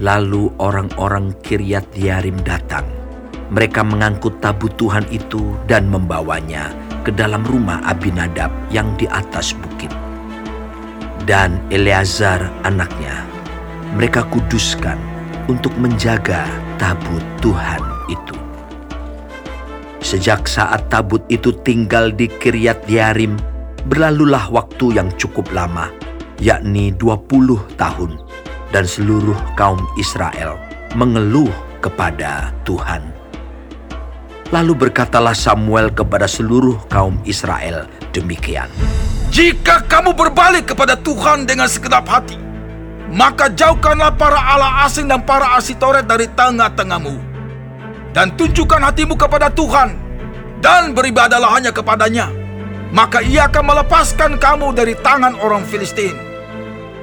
Lalu orang-orang Kiryat Yarim datang. Mereka mengangkut tabut Tuhan itu dan membawanya ke dalam rumah Abinadab yang di atas bukit. Dan Eleazar anaknya, mereka kuduskan untuk menjaga tabut Tuhan itu. Sejak saat tabut itu tinggal di Kiryat Yarim, berlalulah waktu yang cukup lama, yakni 20 tahun dan seluruh kaum Israel mengeluh kepada Tuhan. Lalu berkatalah Samuel kepada seluruh kaum Israel demikian. Jika kamu berbalik kepada Tuhan dengan segenap hati, maka jauhkanlah para Allah asing dan para asitoret dari tengah-tengahmu. Dan tunjukkan hatimu kepada Tuhan, dan beribadalah hanya kepadanya. Maka ia akan melepaskan kamu dari tangan orang Filistin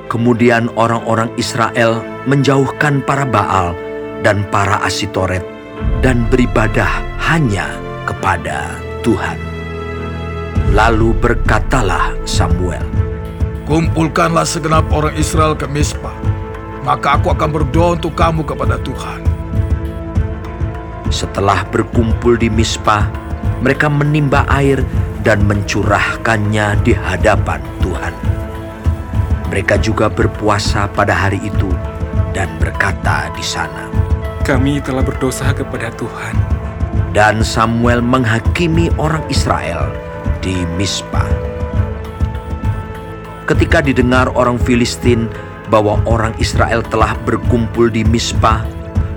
Kemudian orang-orang Israel menjauhkan para Baal dan para Asitoret dan beribadah hanya kepada Tuhan. Lalu berkatalah Samuel, Kumpulkanlah segenap orang Israel ke Mispa, maka aku akan berdoa untuk kamu kepada Tuhan. Setelah berkumpul di Mispa, mereka menimba air dan mencurahkannya di hadapan Tuhan. Mereka juga berpuasa pada hari itu dan berkata di sana, Kami telah berdosa kepada Tuhan. Dan Samuel menghakimi orang Israel di Mispa. Ketika didengar orang Filistin bahwa orang Israel telah berkumpul di Mispa,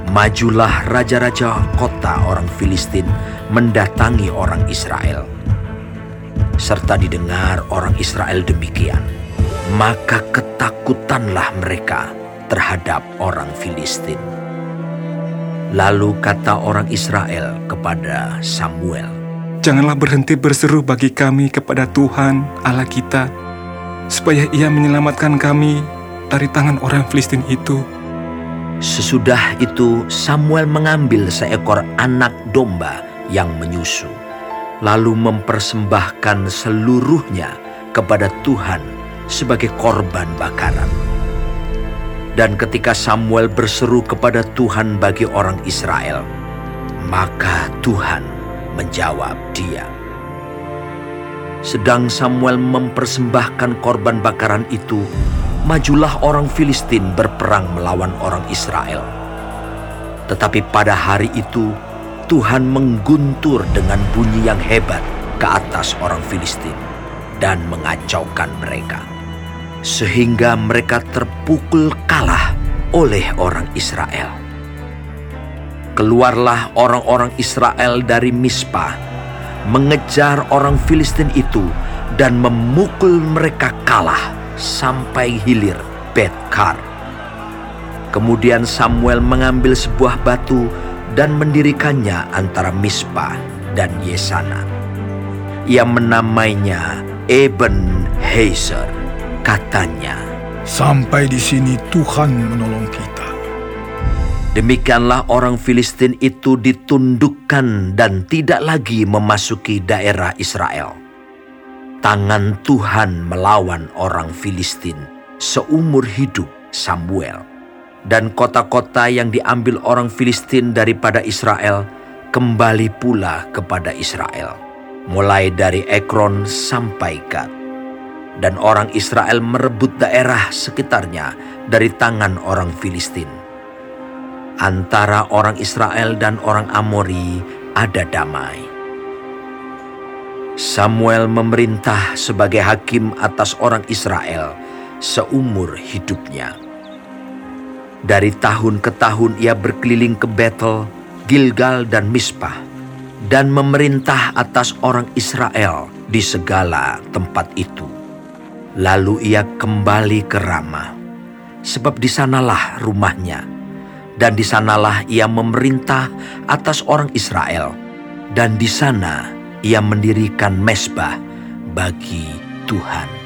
majulah raja-raja kota orang Filistin mendatangi orang Israel. Serta didengar orang Israel demikian maka ketakutanlah mereka terhadap orang Filistin. Lalu kata orang Israel kepada Samuel, Janganlah berhenti berseru bagi kami kepada Tuhan Allah kita, supaya ia menyelamatkan kami dari tangan orang Filistin itu. Sesudah itu Samuel mengambil seekor anak domba yang menyusu, lalu mempersembahkan seluruhnya kepada Tuhan sebagai korban bakaran. Dan ketika Samuel berseru kepada Tuhan bagi orang Israel, maka Tuhan menjawab dia. Sedang Samuel mempersembahkan korban bakaran itu, majulah orang Filistin berperang melawan orang Israel. Tetapi pada hari itu, Tuhan mengguntur dengan bunyi yang hebat ke atas orang Filistin dan mengacaukan mereka sehingga mereka terpukul kalah oleh orang Israel. Keluarlah orang-orang Israel dari Mispa, mengejar orang Filistin itu dan memukul mereka kalah sampai hilir Betkar. Kemudian Samuel mengambil sebuah batu dan mendirikannya antara Mispa dan Yesana. Ia menamainya Eben Heiser katanya, Sampai di sini Tuhan menolong kita. Demikianlah orang Filistin itu ditundukkan dan tidak lagi memasuki daerah Israel. Tangan Tuhan melawan orang Filistin seumur hidup Samuel. Dan kota-kota yang diambil orang Filistin daripada Israel kembali pula kepada Israel. Mulai dari Ekron sampai Gad dan orang Israel merebut daerah sekitarnya dari tangan orang Filistin. Antara orang Israel dan orang Amori ada damai. Samuel memerintah sebagai hakim atas orang Israel seumur hidupnya. Dari tahun ke tahun ia berkeliling ke Betel, Gilgal dan Mispah dan memerintah atas orang Israel di segala tempat itu. Lalu ia kembali ke Rama, sebab di sanalah rumahnya, dan di sanalah ia memerintah atas orang Israel, dan di sana ia mendirikan mesbah bagi Tuhan.